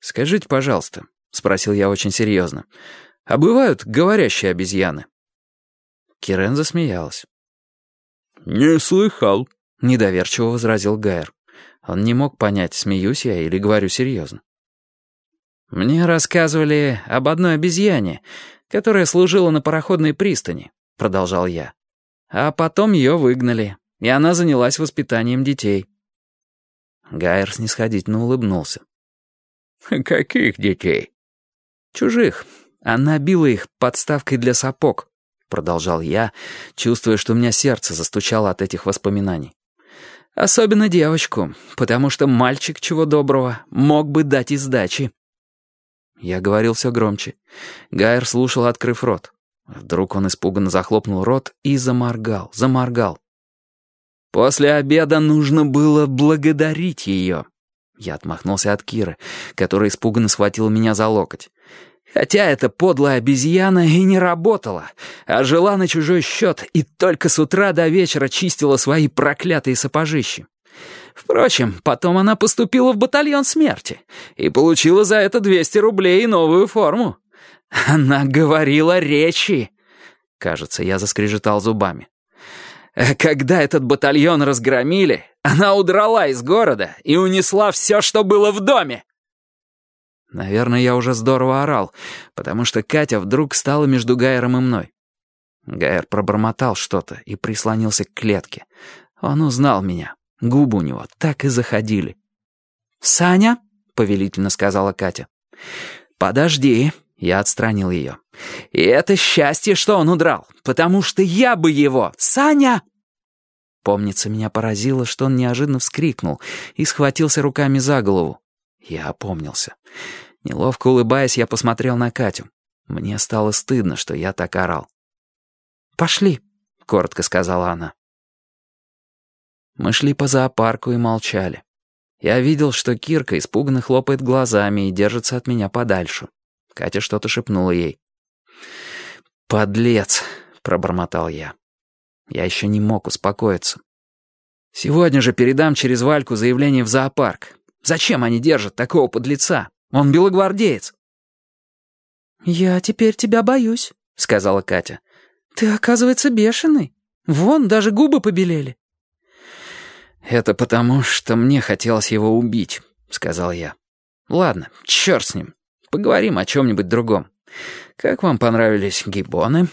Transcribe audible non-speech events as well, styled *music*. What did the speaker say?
«Скажите, пожалуйста», — спросил я очень серьезно, «а бывают говорящие обезьяны?» Кирен засмеялась. «Не слыхал», — недоверчиво возразил Гайер. Он не мог понять, смеюсь я или говорю серьезно. «Мне рассказывали об одной обезьяне, которая служила на пароходной пристани», — продолжал я. «А потом ее выгнали, и она занялась воспитанием детей». Гайер снисходительно улыбнулся. *laughs* «Каких детей?» «Чужих. Она била их подставкой для сапог», — продолжал я, чувствуя, что у меня сердце застучало от этих воспоминаний. «Особенно девочку, потому что мальчик, чего доброго, мог бы дать и сдачи». Я говорил все громче. Гайер слушал, открыв рот. Вдруг он испуганно захлопнул рот и заморгал, заморгал. «После обеда нужно было благодарить ее», я отмахнулся от Киры, которая испуганно схватила меня за локоть. Хотя эта подлая обезьяна и не работала, а жила на чужой счет и только с утра до вечера чистила свои проклятые сапожищи. Впрочем, потом она поступила в батальон смерти и получила за это 200 рублей и новую форму. Она говорила речи. Кажется, я заскрежетал зубами. Когда этот батальон разгромили, она удрала из города и унесла все, что было в доме. Наверное, я уже здорово орал, потому что Катя вдруг стала между Гайером и мной. Гайер пробормотал что-то и прислонился к клетке. Он узнал меня. Губы у него так и заходили. «Саня?» — повелительно сказала Катя. «Подожди», — я отстранил ее. «И это счастье, что он удрал, потому что я бы его... Саня!» Помнится, меня поразило, что он неожиданно вскрикнул и схватился руками за голову. Я опомнился. Неловко улыбаясь, я посмотрел на Катю. Мне стало стыдно, что я так орал. «Пошли», — коротко сказала она. Мы шли по зоопарку и молчали. Я видел, что Кирка испуганно хлопает глазами и держится от меня подальше. Катя что-то шепнула ей. «Подлец», — пробормотал я. Я еще не мог успокоиться. Сегодня же передам через Вальку заявление в зоопарк. Зачем они держат такого подлеца? Он белогвардеец. «Я теперь тебя боюсь», — сказала Катя. «Ты, оказывается, бешеный. Вон, даже губы побелели». «Это потому, что мне хотелось его убить», — сказал я. «Ладно, черт с ним. Поговорим о чем-нибудь другом. Как вам понравились гибоны?»